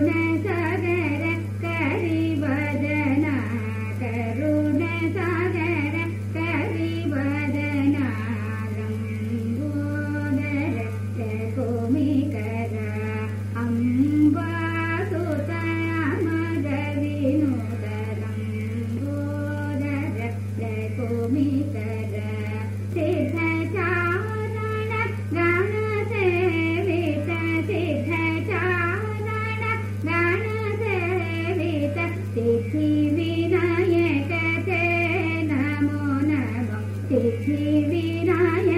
name. Bye.